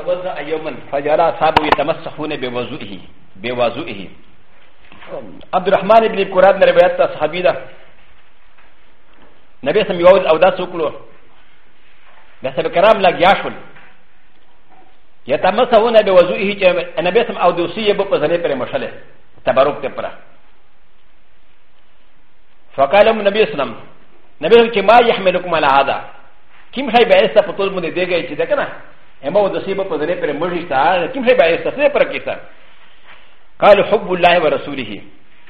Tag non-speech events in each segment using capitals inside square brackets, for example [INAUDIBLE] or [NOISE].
يتوضا يوما فجرى اصحابه يتمسخون بوضوئه بوضوئه عبد الرحمن بن كراد روايات صحابي ده نبي سم يوز او داس وكلو ده سب كرام لا ياشول يتمسخون بوضوئه نبي سم او دوسي يبقى زني پر مشله تبارك تبرا فقال النبي صلى الله عليه وسلم نبي سم كما يحملكم على هذا كم شيء بعث فطول من ديگه چي ده کنه ا م ا و د س ي ب ا ب د ن ي پر مجلسا كم هي بايس تسني پر كيسا قال حب الله ورسوله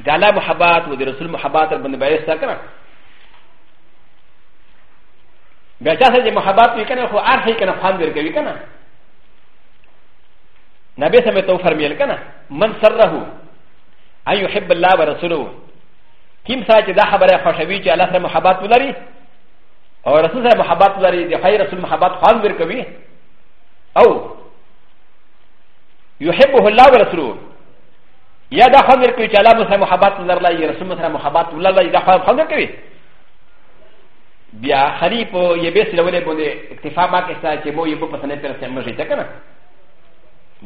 دالا محبات و د رسول محبات بن بايس تكنا بيتا سجى محبات يكنا هو عارف يكنا فهم درك يكنا نبي سمي تو فرمي لكنا من سره أن يحب الله ورسوله كم ساعة دا خبر خشبي جاء الله محبات ولري او رسول محبات ولري دي خير رسول محبات خان دركوي او يحبه الله ورسوله يا دا خمر كوي تعالى مثلا محبات الله لا يرسل مثلا محبات الله لا يدخل خمر كوي بيا خريب يبس لولي بني اكتفاء ما كسا جمو يبو مثلا پر سن مجي تكنا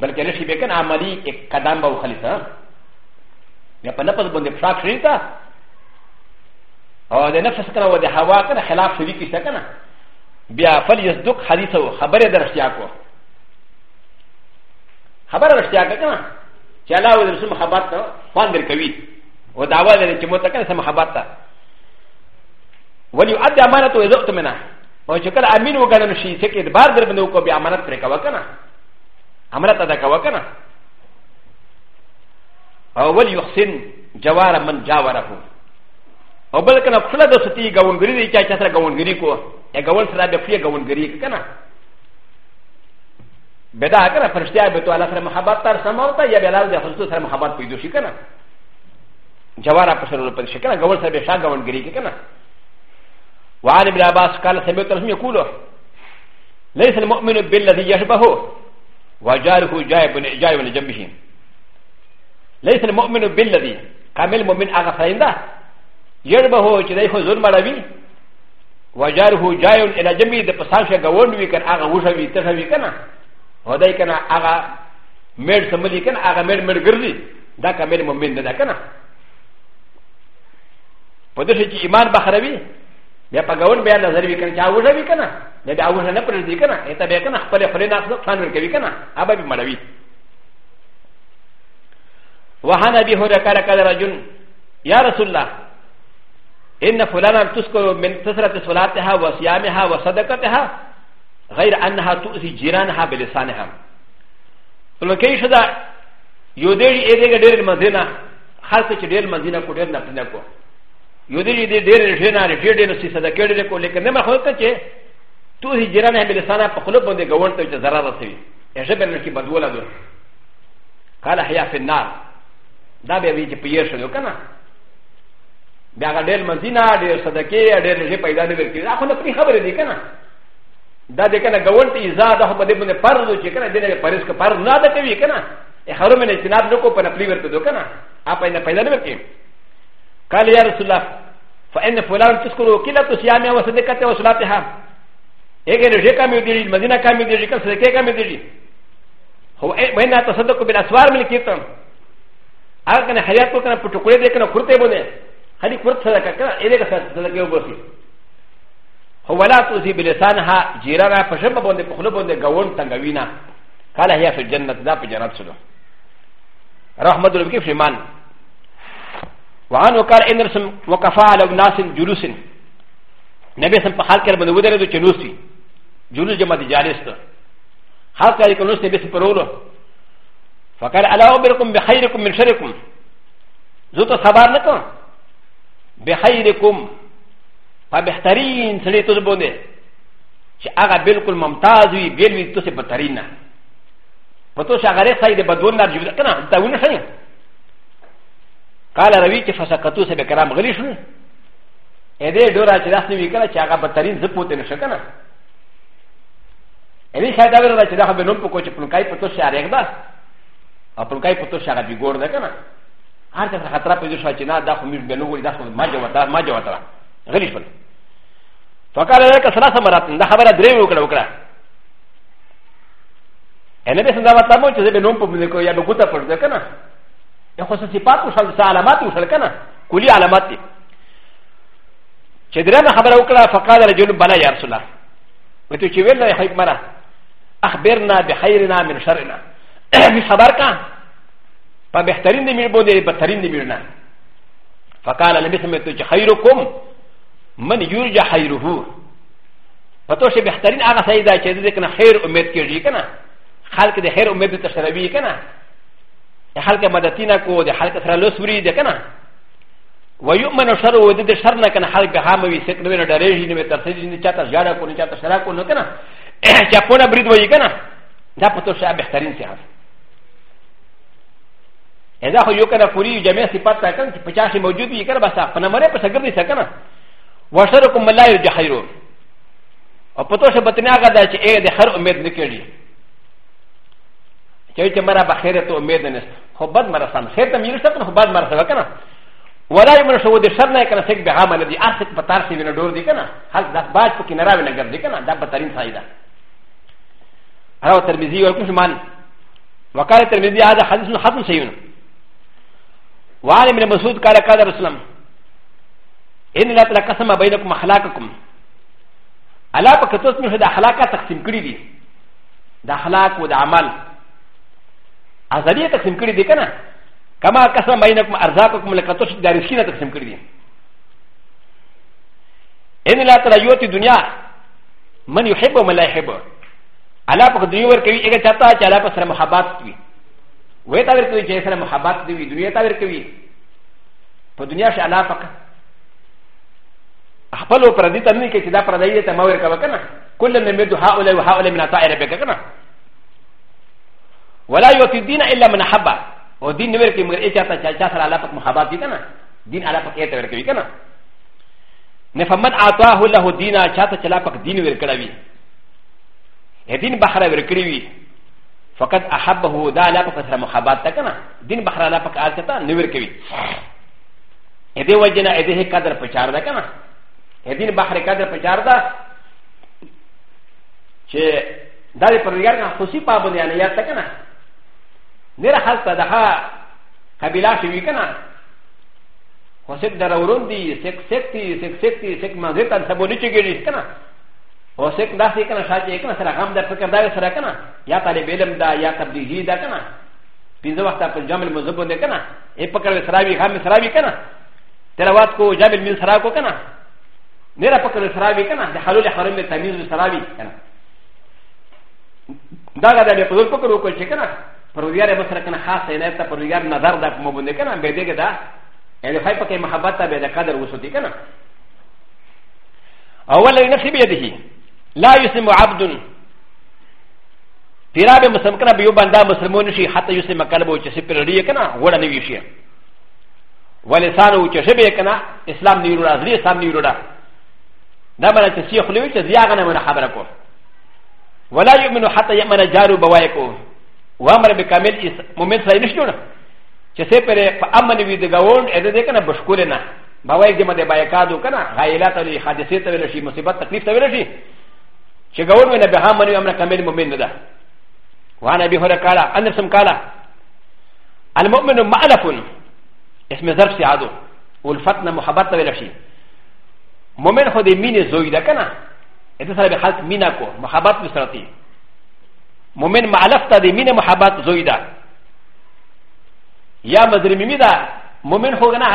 بلکه نشي بكن عملي اك قدم باو خليسا يا پا نفس بني پشاك شريطا او دا نفس كنا و دا هوا كنا خلاف شريكي سكنا بيا فليصدق حديثه خبر درشتيا کو خبره رښتیا که نه چې الله او رسول محبت ته خوان درکوي او دعوه لري چې موته کنه سم محبت ته ولي ادي امانته اذا اؤتمنه او چې کله امین وګڼل شي چې کې بار در باندې وکړي امانت پرې کا وکنه امانت ادا کا وکنه او ول يحسن جوار من جاوره او بل کنه خپل د ستي غونګري دي چې چا سره غونګري کو یا غون سره به خپل غونګري کنه ベダーからプレシャーベトアラフラムハバタサマータヤベラでホストサムハバピドシカナジャワラプシャルプシカナガウサベシャガウングリキカナワーリブラバスカラセベトルミクロレイセルモミルビルディヤシバホワジャーフジャイブネジャイブネジャビシンレイセルモミルビルディカメルモミンアガファインダヤルバホチレイホズルマラビワジャーフジャイブネジャビディパサシャガウンウィカンアガウシャビテシャビカナ و د ا ي كان اغا مير سملي كان اغا مير مير غرزي دا كان مير مؤمن دا كان و د ا ش ي ايمان بخروي بیا په ګاون بیا نظر وکړ چې اوږه وکړه نه بیا اوږه نه پرې دی کنه اته بیا کنه خپل خپل نه نقصان ورکوي کنه ابا به مړوي وهنا به هو رکر کله رجل یا رسول الله ان فلانا تسکو من تسرت صلاتها وصيامها وصدقتها غير أنها تؤذي جيرانها بلسانها لكي شدا يودري إيديك دير المدينة خاصة دير المدينة كو دير نفنكو يودري دير دير رجينا رجير دير نسي صدقير دير كو لكن نما خلقا چه تؤذي جيرانها بلسانها فقلوب بنده قوان تو چه ضرار رسوي يجب أن نكي بدولا دو قال حيا في النار دا بیا وی چې پیر شنو کنه بیا غډېر مدینه ډېر صدقې ډېر نه پیدا نه ورکړي دا خو نه پری خبره دي کنه だでかながわんていざだほまでもねパルドチェカナディネパレスカパルナダケビカナエハロメネチナドコパナプリヴェルトドカナアパイナパイナメキカリアルスラファエンフォランツコロキラトシアミアワセデカテオスラテハエゲレジェカミディリマディナカミディリカセケカミディリホエメナタサドコビラスワーミルキトンアカナハヤトカナプトコレデカナクルテボネハリクルツラカカエレガサダケオボシ ولا توزي بلسانها جيرانا فشبه بند بخلو بند غون تنغوينا قال هي في الجنة ذا في جنات سلو رحمة الله بكيف شمان وعنه قال إن رسم وكفى على ناس جلوس نبي سم بحال كر من ودر دو جلوسي جلوس جمع دي جالس تو حال كر كنوس نبي سم برولو فقال ألا أخبركم بخيركم من شركم زوتو صبار لكم بخيركم په بهترین سړی تاسو باندې چې هغه بالکل ممتاز وي بیل وي تاسو بهترین نه پتو شغره سید بدون نه جوړ کنه دا ونه شنه قال روي چې فسقتو سبه کرام غلی شو ا دې ډورا چې راس نه وکړه چې هغه بهترین زپوت نه شکنه ا دې شاید دا ورته چې دا به نوم په کوچ پلکای پتو شاره ده اپلکای پتو شغه بیګور ده کنه هر څه خطر په دې شو چې نه دا خو موږ به نو غوړي دا خو ما جوړ دا ما جوړ غلی شو فقال لك ثلاث مرات ده خبر دري وكلا وكلا انا بس ده مطلب مو چه بنوم په ملي کو يا بغوتا پر ده کنه يا خو صفات او شل علامات او شل کنه کلي علامات دي چې درنه خبر وکړه فقال رجل بلا يا رسول الله وته چې ویل نه حق مرا اخبرنا بخيرنا من شرنا می خبر کا په بهترین دې مې بده بهترین دې مې نه فقال النبي صلى الله عليه وسلم خيركم من يرجى خيره فتوشي بحترين اغا سيدا چه ده كنا خير امید كيجي كنا خلق ده خير امید تشربي كنا خلق مدتينا كو ده خلق سرا لسوري ده كنا ويؤمن شر و ده شرنا كنا خلق بحاموي سكنوين دريجي نوين ترسيجي ني چاتا جارا كو ني چاتا شرا كو نو كنا [CLEARS THROAT] چاپونا بريد وي كنا ده فتوشي بحترين سيحف اذا خو يو كنا فوري جميع صفات تا كنا پچاشي موجود وي كنا بس اپنا مرے پس اگر دي سكنا وشركم لا يجحروا او پتو سے بتنا گا دا چ اے دے خر امید نکڑی چے چ مرا بخیر تو امید نس خو بد مرا سم خیر تم یلس تن خو بد مرا سم کنا ولا یمن شو دے شر نہ کنا سک بہا من دی اسک پتار سی وین ڈور دی کنا حق دس باج پکی نراوی نہ گردی کنا دا بترین فائدہ راو ترمذی اور کچھ مان وقال ترمذی هذا حدیث حسن صحیح وعن ابن مسعود قال قال رسول الله ان لا تلقسم بينكم اخلاقكم الا فكتوس من هذا اخلاق تقسيم كريدي ده اخلاق وده عمل ازاليه تقسيم كريدي كنا كما قسم بينكم ارزاقكم لكتوس ده رزقنا تقسيم كريدي ان لا تلقيوت الدنيا من يحب ومن لا يحب الا فكتوس وركوي ايه چاہتا ہے چلا پسر محبت کی وے تا ورکوی جیسے محبت دی دنیا تا ورکوی پر دنیا سے الا فکر خپل پر دې تنه کې چې دا پر دې ته مور کا وکنه کله نه مدو هاوله وهاوله من طائر به کنه ولا یوتی دین الا من حبا او دین نور کې مگر اچا ته چا سره الله پاک محبت دي کنه دین الله پاک ته ورکوي کنه نه فمن اعطاه له دینا چا ته چلا پاک دین ورکړه وی دین بحر ورکړي وی فقط احبه دا الله پاک سره محبت ته کنه دین بحر الله پاک آلته نور کوي دې وجنه دې قدر پچار ده کنه هدين بحر كادر پچار دا چه داري پرودگار کان خوشی پابند یعنی یاد تکنه نیر حالتا دها قبیلا شوی کنه خوشک در اورون دی سک سک تی سک سک تی سک مازه تن سبو نیچه گیریش کنه خوشک داسې کنه شاچه کنه سره غم در فکر دار سره کنه یا طالب علم دا یا تبلیغی دا کنه پینځه وخته پر جامل مذهب باندې کنه ای پکړ سراوی غم سراوی کنه تلاوت کو جامل من سرا کو کنه ن ر ا پکر سراوی کنا د حلول حرم تمیز سراوی کنا دا غدا به پدول پکر وکړ چې کنا پرویار به سره کنا خاص نه ته پرویار نظر دا کوم باندې کنا به دې دا یعنی خای پکې محبت ته به د قدر وسوتی کنا اول نه نصیب یده لا یسم عبد پیرابه مسلم کنا به یو بندا مسلمون شي حتی یسم قلب او چې سپرړی کنا وړ نه وی شي ولسانو چې شبه کنا اسلام نیرو راځي اسلام نیرو راځي ن م ر ت س ي خ ل و ي ت ز ي ا غ ن م ن ح ب ر ك و ولا يؤمن حتى يأمن جارو بوايكو وامر بكامل مؤمن سينشتون كسيبر فأمن بيدغون إذا ديكنا بشكولنا بوايك دي ما دي بايكادو كنا غايلات ولي حادثات ولا شيء مصيبات تكليف ولا شيء شغون من بهامن يؤمن كامل مؤمن ده وانا بهر قال أنا سم قال المؤمن مألف اسم ظرف سعادو والفتنة محبتة ولا شيء مومن خو د مینې زوی ده که نه د سره به خلک مینه کو محبت م سره تي مومن معلف ته د مینې محبت زوی ده یا مدرممی ده مومن خو نه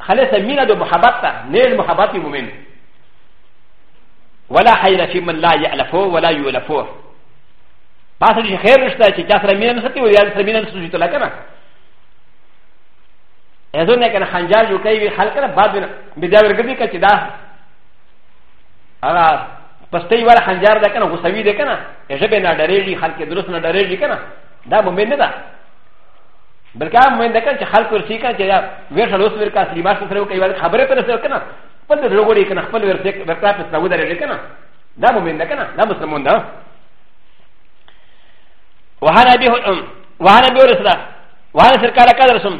خلصه مینه د محبت ته نیز محبت مومن ولا خیر فی من لا یعلفو ولا یولفو باسه چې خیر نشته چې چا سره مینه نستی و یا سره مینه نستی ته لکنه ا ذ ن ک ن خنجار جو کوي خلک نه بعد بیا ورګدي ک چې دا هغه پستی ولا خنجر ده کنه غوسوي ده کنه یجب نه ډریږي خلک درست نه ډریږي کنه دا مومن نه ده بلکې هغه مومن ده کنه چې خلک ورسي کنه چې ورشل اوس ورکا سلیما سره کوي ول خبره پر سره کنه خپل لوګوري کنه خپل ورسي ورکا پر سره ودرېږي کنه دا مومن ده کنه دا مسلمان ده وهنا به وهنا به رسول وهنا سرکاله کادرسم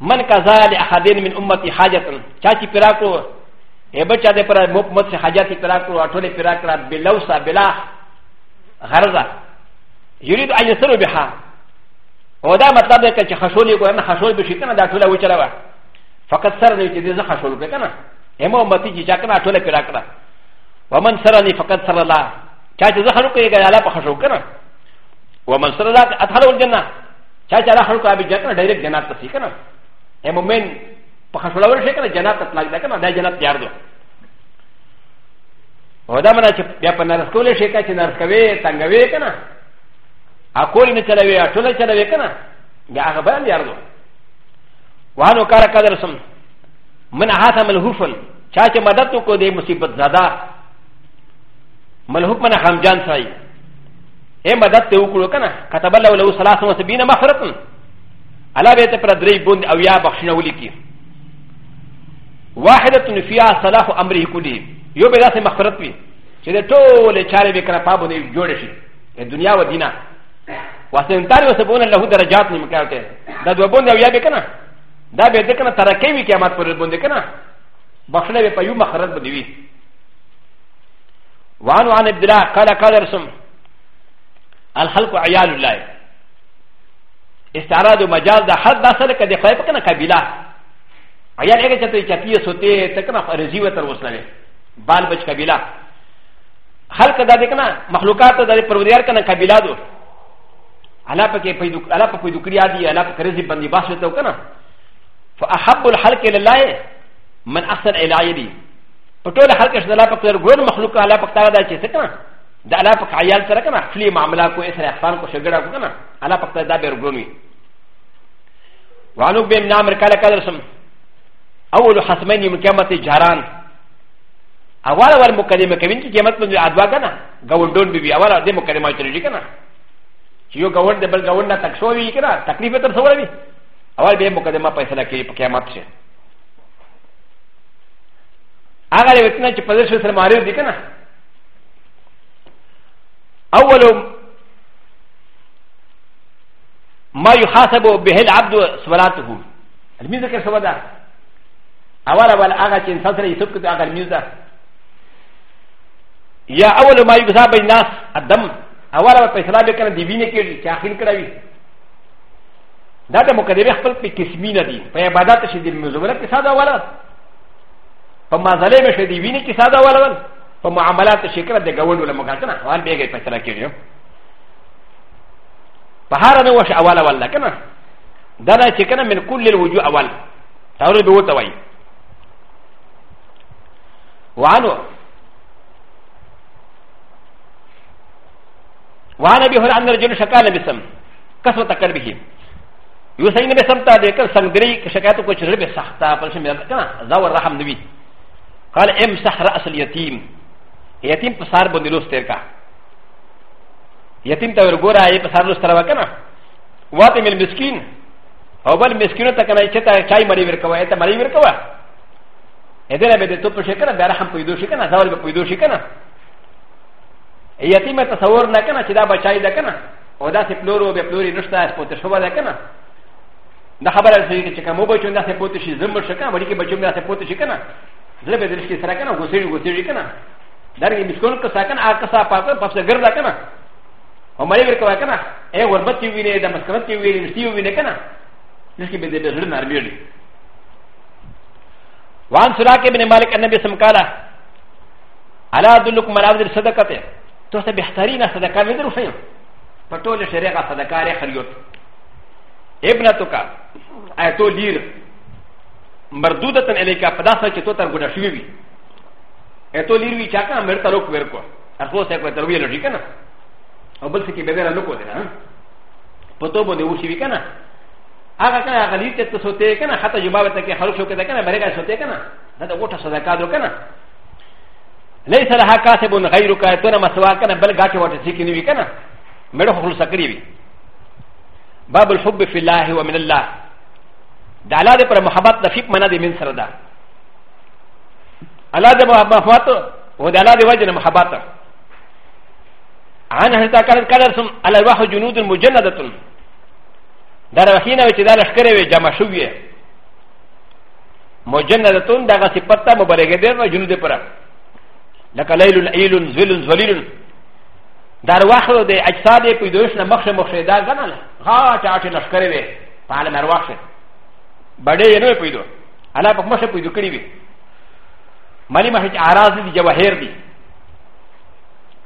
من کذا لاحدین من امتی حاجتن چاچی پراکو ا بچا دے پر مپ مت سے حاجات پیرا کرو اٹھولے پیرا کرا بلوسا بلا غرضا يريد ان يسر بها ودا مطلب ہے کہ خشول کو نہ خشول بھی شکنا دا ٹھولا وچلا وا فقط سر نے جدی ز خشول پہ کنا ہمو متی جی چکنا ٹھولا پیرا کرا ومن سرني فقط سر الله چا چې زه خلق یې غلا په خشو کنه ومن سر الله اتحلو الجنه چا چې الله خلق ابي جنت ډایرکټ جنت ته سي کنه اے مومن パカシュラウシェクのジャナタプラグだからダジャナピアド。オダマラチやパナラスコレシェカチナスカウェイ、タンガウェイカナ。アコリネチャラウェイ、アトラチャラウェイカナ。ガハバンディアド。ワノカラカダルソン。マナハサマルフォン。チャチマダトコデムシバザダ。マルフォンマナハムジャンサイ。エマダテウクロカナ。カタバラウサラソンセビナマフラトン。アラベテプラデレイボンアウヤバシナウリキ。واحدة نفيا صلاح أمره كله يو بدا سي مغفرت بي چه ده طول چاره بي کرا پابو ده جوڑه شي دنیا و دينا وسنتار وسبون له درجات ني مكاوته دا دو بون يا بي کنا دا به ده کنا ترقي وي قیامت پر بون ده کنا بخله بي پيو مغفرت بده وي وعن وعن عبد الله قال قال رسم الخلق عيال الله استعراض مجال ده حد دا سره کده خيب کنا قبيله アヤレゲテチャピアソテテクナファレジウェタウスナレバルバチカビラハルカダデカナマルカタダレプロディアカナカビラドアラパケペドアラパペドクリアディアラパカレジバンディバシュトカナファアハブルハルケレライマンアサエライディパトラハルケシダラパクルグルマルカアラパカダチェセカナダラパカヤルサラカナフリマムラコエサラファンコシュガラコカナアラパカダベルグルミワノベムナムカラカラスム اول حسمين يوم كامت جاران اول اول مكلمه كمين كي كامت من الادواء كنا غون دون بيبي اول اول مكلمه ترجي كنا يو غون دبل غون نا تكشوي كنا تكليفه ترسول بي اول بي مكلمه فيصله كي كامت شي اغلى وتنا كي فلسفه سماري دي كنا اول ما يحاسب به العبد صلاته الميزه كيف صلاته اول اول هغه چې انسان سره یسب کوي هغه میز ده یا اول ما یجزا بین الناس الدم اول اول په اسلام کې کنه دی وینه کې چې اخر کړوي دا د مقدمه خپل په قسمی نه دي په عبادت شې د مزوره کې ساده اوله په مازلې مې شې دی وینه کې ساده اوله په معاملات شکر د ګوند ولا مګاتنه وان به کې په اسلام کې په هر نه وش اول اول کنه دا چې کنه من کل الوجوه اول تاوري به وته وایي وعنه وعن ابي هريره ان رجل شكا لبسم كسرت كربه يوسعين بسم تاديك سندري شكاته كوش ربي سخطا فلشم زور رحم نبي قال امسح راس اليتيم يتيم بصار بندلوس تيركا يتيم تاور غورا اي بصار لوس تروا كنا واتم المسكين او بل مسكينو تكنا يشتا شاي مري وركوا يتا مري وركوا ا د ر ا ب د ت و ب ش ك ن ا ب ر ح م ق ي د و ش ك ن ا زوال ب ق ي د و ش ك ن ا ي ت ي م ت ص و ر ن ا ك ن ا شدا بشاي د ك ن ا و د ا س ي بلورو ب ب ل و ر ي نشتا س ب و ت ش و ا د ك ن ا د خ ب ر ا ل س ي ك ن ا موبا چون د ا س ي ب و ت ش ي زمبر شكا و ل ي ك ب ج و م د ا س ي ب و ت ش ك ن ا زل ب د ر ش ك ي س ر ا ك ن ا غسي غسي ش ك ن ا د ر ي مسكون ك س ا ك ن ا ك س ا ب ا ك ا ب س ا غ ر د ا ك ن ا و م ا ي ر ك و ا ك ن ا اي غربت يويني د مسكنت يويني نشتي يويني ك ن ا نشكي بدر ن ا ر ب ي ر ي وان سراك بن مالك النبي سمكالا على دلكم على عبد الصدقه توسع بحترين الصدقه من الرفيع فتولي شريعه صدقه ريخريوت ابنتك ايتو لير مردوده اليك فداسه تتوتر غنشيبي ايتو لير وي شاكا مرتلوك ويركو ارخوص اكو ترويه لوجيكنا او بلسكي بغير لوكو دينا فتوبو دي وشيبي كنا هغه کنه غلیظ ته سوته کنه حتی جواب ته کې خلق شو کنه کنه برګه سوته کنه دا وټه صدقه دو کنه ليس لها كاسب غير كاتونه مسوا کنه بل غاټه وټه سې کې نیوي کنه مړو خلص کری وي باب الحب في الله ومن الله د الله پر محبت د فیق منا د من سره ده الله د محبت او د الله د وجه محبت عن هل تکرر کلر سم الواح جنود مجندتون ダラヒナウチダラシカレウジャマシュウエモジェンダトンダガシパタモバレゲデルジュンデパララカレイルエイルンズウィルンズウィルンダラワハデアチサデピドシナマシャモシェダガナハチアチナシカレウエパラマワシェバデエノピドアラパマシェピドクリビマリマシアラズディジャワヘルディ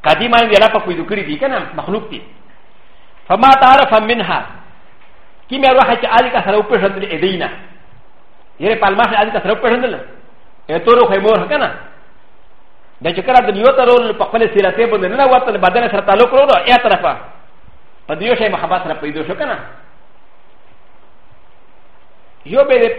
カディマンディアラパピドクリビキャナマクルピファマタラファミンハキミアロハチアリカサロプシャンディエディナ。イレパルマシアリカサロプシャンディエトロヘモハカナ。で、チェカラディヨタロールパフェセラテーブルのワタルバデナサタロクローエアタラファ。パディヨシェマハバサラプリドショカナ。よべで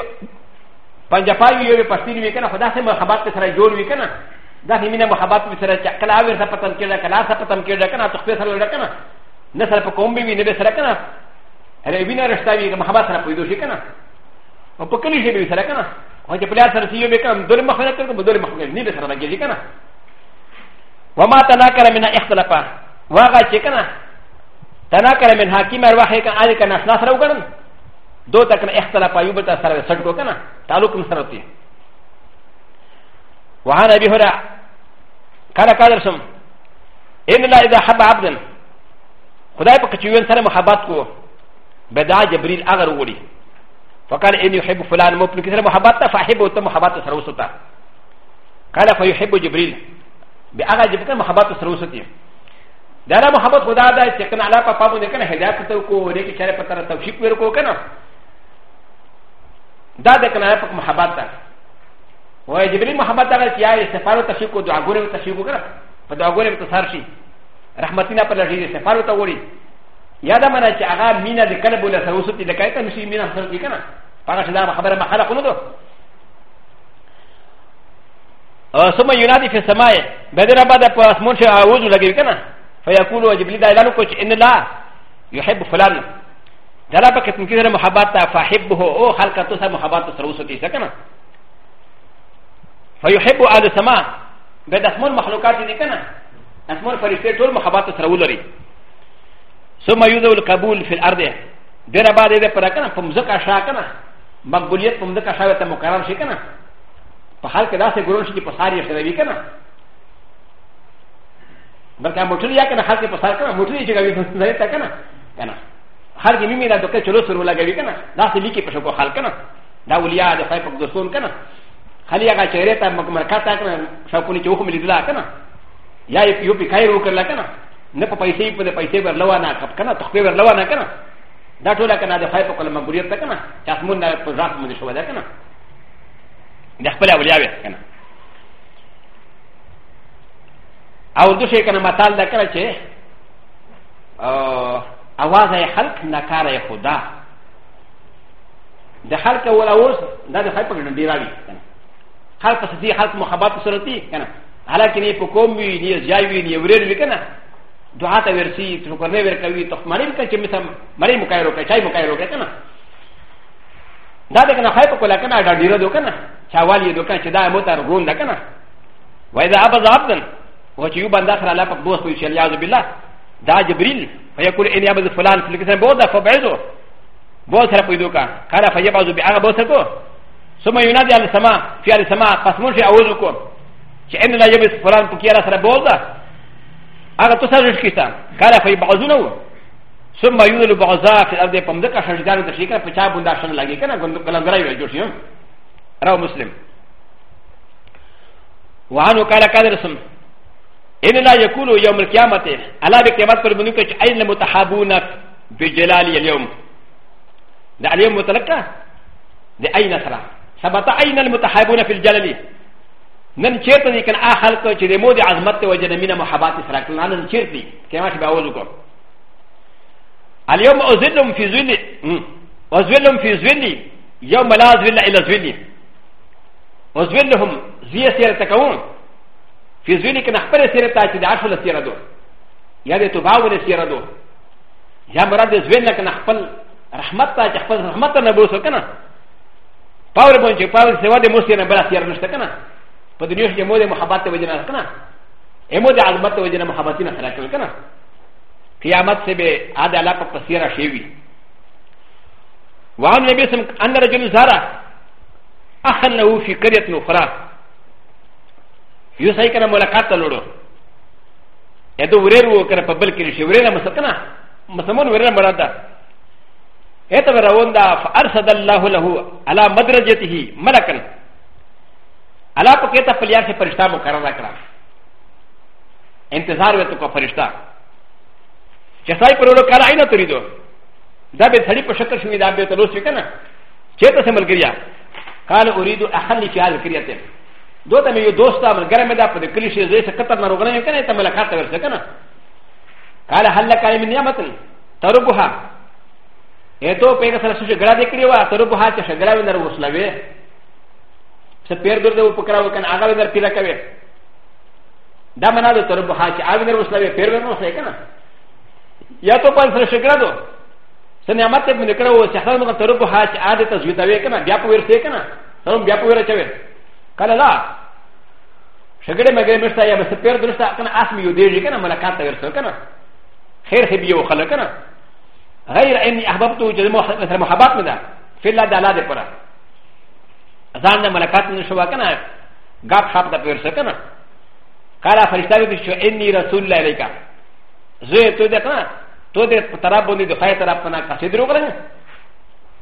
パンジャパイよべパスティリウィケナファダセマハバテサラジョウウィケナ。だひみなもハバティサラチャカラウィサパタンキラカラサパタンキラカナトフェサラカナ。なさらパコンビビネベサラカナ。ر ب ي ن ا رشتا بي محبا سرا پويدو شي كنا و پا کلی شي بي سرا كنا و جا پلیا سرا سيو بي كنا دول مخلق کرد و دول مخلق نی بي سرا نگي جي كنا وما تناكر من اختلافا واغا چي كنا تناكر من حاكم ارواحي كنا آده كنا اصلاح سرا وگرن دو تا كنا اختلافا يو بلتا سرا سرکو كنا تعلق سرا تي وعن ابي هرع قال قادرسم ان الله اذا حب عبدا خدای پا کچوین سر محبت کو بدا جبريل اغر ولي فقال ان يحب فلان مبن كثير محبته فاحبه تم محبته سروسته قال فيحب جبريل باغر جبريل محبته سروسته دا نه محبت خدا دا چې کنه الله په پامو نه کنه هدایت ته کو دې کې چاره پتر توفیق ورکو کنه دا د کنه په محبت ده وای جبريل محبت هغه چې آی سفارو توفیق کو دعا ګوره توفیق وکړه په دعا ګوره ته سر شي رحمتینا په لږې سفارو ته وړي やだまなちゃがみんなでカラブラサウスティでかいたみしみなさんいかな。パラシダーハバラマハラコノド。ثم ينادي في السماء بدر بعد اسمون شيء اعوذ لك كنا فيقول جبريل لا لك ان الله يحب فلان جلبك تنكر محبات فحبه او خلق تسع محبات سروس تي سكنا فيحب اهل السماء بد اسمون مخلوقات دي كنا اسمون فرشتي طول محبات سرولري ثم يدعو القبول في الارض دير بعد اذا فرقنا فمزكا شاكنا مقبوليت فمزكا شاكنا مقرر شكنا فحال كذا سيقولون شيء بصاري شربي كنا بلکہ موٹر یا کنا حال کے پسار کنا موٹر یہ جگہ بھی زائد کنا کنا حال کی میمی دا دکے چلو سر ولا گوی کنا دا سے لیکی پشو کو حال کنا دا اولیاء دا فائق دوستون کنا خالی اگا چہرے تا مکمرکا تا کنا شاکونی چوخ ملی دلا کنا یا یو پی کائی رو کر لا کنا نه په پیسې په پیسې ورلوا نه کپ کنه تخپې ورلوا نه کنه دا ټول کنه د خای په کلمه مګوریت کنه چې اسمون نه په ځات مونږ شو دا کنه د خپل اولیاء کنه او د شي کنه مثال دا کړه چې اواز یې خلق نه کار یې خدا د خلق اول اوس دا د خای په ګډه ډیراوي کنه خلق په دې خلق محبت سره تي کنه حالکه نه په کوم وی نه ځای وی نه ورېر وی کنه ドアタウェルシー、トゥコネベルカウィト、マリンカチミサム、マリンカイロカチャイムカイロカカナ。ダデカナハイココラカナダディロドカナ、シャワリドカチダーモタルゴンダカナ。ワイザアバザアブダン、ウォチユバンダサラパボスウィシャリアズビラ、ダジブリル、ファヤコリエニアブズフランス、フリクセンボダファベゾ、ボスラプドカ、カラファヤバズビアボセコ、ソマユナディアルサマ、フィアルサマ、パスモシアウズコ、チエンラヤブズフランプキアラサラボダ。هغه تو سره شکیتا کاله په بعضونه ثم يدل بعضا في الارض پمدک شجدان د شیکا په چا بوندا شن لګی کنه ګند کلم غړای وي جوړ شي راو مسلم وانو کاله کاله رسم ان لا يكون يوم القيامه الا بقيامت پر بنو کچ عین المتحابون بجلال اليوم ده اليوم متلقى ده اين سرا ثبت اين المتحابون في الجلال نن چیرته دي کنه اخل کو چې د مو د عظمت او جنمینه محبت سره کړل نن چیرته دي کما چې به وځو اليوم ازلهم في ذل وزلهم في ذل يوم لا ذل الا ذل وزلهم زي سير تكون في ذل كن اخبر سير تاج د عشل سير دو يا د تباول سير دو يا مراد ذل كن اخبل رحمت تاج اخبل رحمت نبوس كنا پاور بونچ پاور سوا د مو سير بلا سير نشته كنا په دنیا کې مو د محبت ته وجنه کنه همو د عظمت ته وجنه محبت نه سره کول کنه قیامت سے به اد الله په پسیرا شی وی وان نبی سم ان رجل زارا اخن له فی قریه اخرى یو صحیح کنه ملاقات لورو اته وریر وو کنه په بل کې شی وریر مسکنه مسمون وریر مراد ده اته روان دا فارسد الله له علی مدرجته ملکن الله په کې ته په لیار کې فرشتہ مقرره کړه انتظار وته کو فرشتہ چې سای پر ورو کله عینه تری دو دا به ثړی په شکل شوې دا به ته لوس وکنه چې ته سمل کړیا قال اريد احل في حال کړیته دو ته مې یو دوست امر ګرمه دا په کلی شي زې څه خطر نه روغنه کنه ته ملاقات ورسې کنه قال حل کلم نعمت تربها اته په کې سره څه ګړه دکړي وا تربها چې څنګه غلا ونه ورسلوي سپیردر دو پکراو کن آگا در پیدا کوي دا منا دو تر بها چې آگ در وسلوي پیر ور وسلوي کنه یا تو پان سره شکر دو سنعمت ته من کړو چې هغه موږ تر بها چې آد ته زیتا وې کنه بیا په ورته کنه سره بیا په ورته چوي کله لا شګړې مګې مشتا یا بس پیر درستا کنه اسم یو دیږي کنه ملکات ته ورسو کنه خیر خې بیو خلک کنه غیر اني احببته جزمه محبت مده فلا دلاله پره ځان د ملکات نه شو کنه غاب خاب د پیر څه کنه قال فرشتہ وی چې انی رسول الله الیک زه ته دې کنه ته دې په طرف باندې د خیر طرف نه کا سید روغره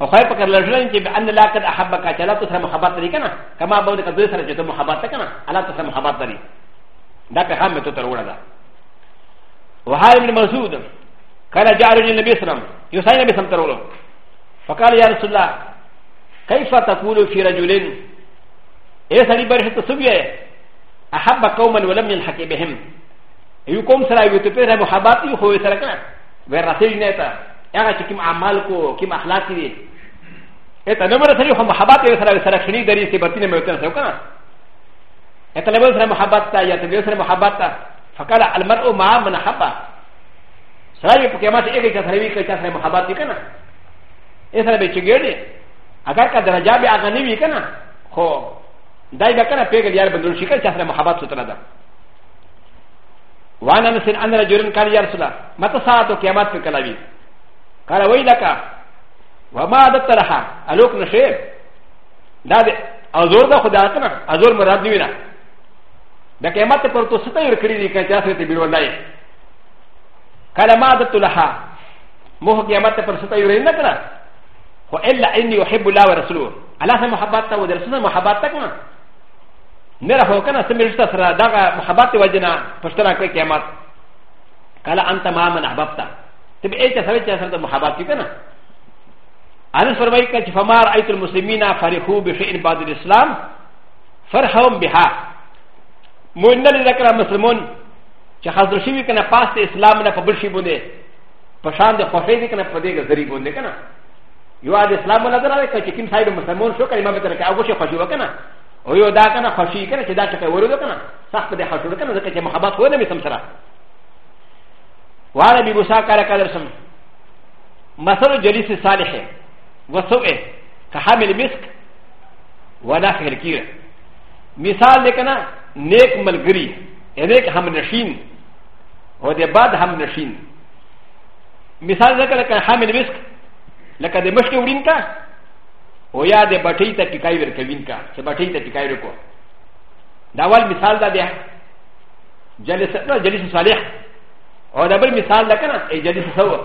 او خیر پکړ لږل چې ان الله قد احبک چلا ته سره محبت لري کنه کما به د دوی سره چې ته محبت کنه الله ته سره محبت لري دا په هم ته تر وړه وهاي ابن مسعود قال جاء رجل النبي صلى الله عليه وسلم يسال النبي صلى الله عليه وسلم فقال يا رسول الله كيف تقول في رجل ايه سري برشه تسويه احب قوما ولم يلحق بهم يقوم سرا يتبير محبات يخو سرقا ورسل نتا اغا كم اعمال کو كم اخلاق دي اتا نمبر سري خو محبات سرا سرا خني دري سي بتين ميتن سوكا اتا لبل سرا محبات تا يا تبير سرا محبات تا فقال المرء مع من حب سرا يبقى ما سي ايه كسرا يبقى كسرا محبات دي كنا ايه سرا بيچ گيدي اگر کا درجہ بھی آگا نہیں بھی کنا ہو دائی بکنا پیگر یار بندر شکر چاہتا محبت سترا دا وانا نسن ان رجل قال يا رسول الله متى ساعه قيامت في كلاوي قال ويلك وما عدت لها الوك نشي دا ازور دا خدا کنا ازور مراد دی نه دا قیامت پر تو ستا یور کړی دی کچا سره تی بیرول دی قال ما عدت لها مو قیامت پر ستا یور نه کنا و إ ل ا إ ن ي يحب الله ورسوله على س م ح ب ا ت ه ودرسنا م ح ب ا ت ك ما نرى فوقنا سميرتا سرى دغا م ح ب ا ت وجنا فشترى كي كيمات قال أ ن ت ما من أ ح ب ب ت ه تبقى ايه تسويت يا سنه م ح ب ا ت كنا انا سرميك فما ر أ ي ت المسلمين فرحوا بشيء بعد ا ل إ س ل ا م فرحهم بها مؤمن لذكر المسلمون شخص شيء كان فاست إ س ل ا م ن ا فبشي بني فشان د خوشي كان فديك زريبون كنا よあでスラムなだらかチキンサイドムサモンショカリマメタカウシャファジュワカナ。およだかな、ファシーカレチダチカウルドカナ。サファデハシュルカナザケチマハバトウェミサムサラ。ワラビブサカラカラサム。マサルジェリスサリヘ。ワソエ。カハミルミスク。ワナフェルキル。ミサーデカナ、ネクマルグリ。エレクハムナシン。おでバダハムナシン。ミサーデカナハミルミスク。لکه د مشکې وړین کا او یا د بټۍ ته ټیکای ورکوین کا چې بټۍ ته ټیکای ورکو دا اول مثال دا دی جلس نو جلس صالح او دا بل مثال دا کنه ای جلس سو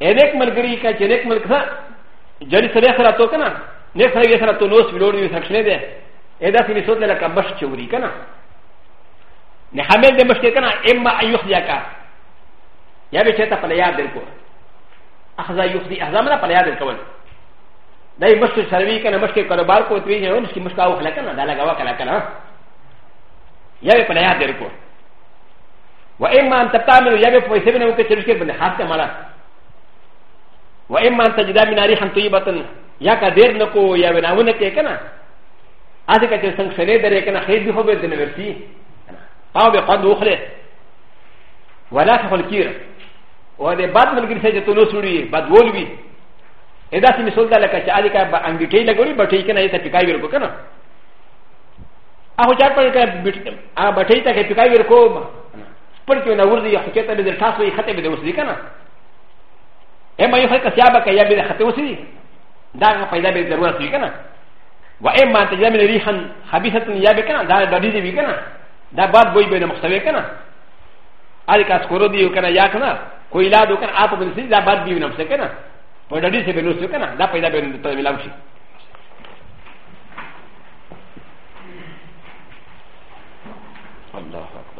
انیک ملګری کا چې انیک ملک سره جلس صالح سره تو کنه نیک سره سره تو نوس ویلوړ دی سکشنه دی ادا سې سوت لکه بش چوری کنه نه حمل د مشکې کنه اما ایخ یا کا یا به چې ته په یاد درکو اخذا يفضي اخذا منا پلیا دل کول دا یې مشک سروي کنه مشک کاروبار کو تری نه مشک مشکا وخلا کنه دا لگاوا کلا کنه یا به پلیا دل کو و اما ان تتامل یا به پیسې بنو کې چرې کې بنه حق ته مالا و اما ان تجدا من ريحا طيبه یا کا دیر نکو یا بناونه کې کنه اته کې څنګه سره درې کنه خیر به هو به دنه ورتي او به قد وخله ولا تخل كير و د بد ملګری سره ته نو سړي بد ولوي ادا چې مثال دا لکه چې اځي کا به انګټي لګوري بټي کنه ته پکای ورکو کنه هغه چا په کې بټي ته کې پکای ورکو پر کې نه ورځي خو چې ته به تاسو یې خطه به وسې کنه اما یو خلک سیابه کې یا به خطه وسې دا پیدا به ضرورت وي کنه و اما تجمل ريحا خبيثه یا به کنه دا د دې وی کنه دا بعد وای به مختوي کنه اړیکه سکورو دی کنه یا کنه コイラドカンアポブンシーザバディーのセカナポダディセベノセカナダパイダベントミラウシアンダー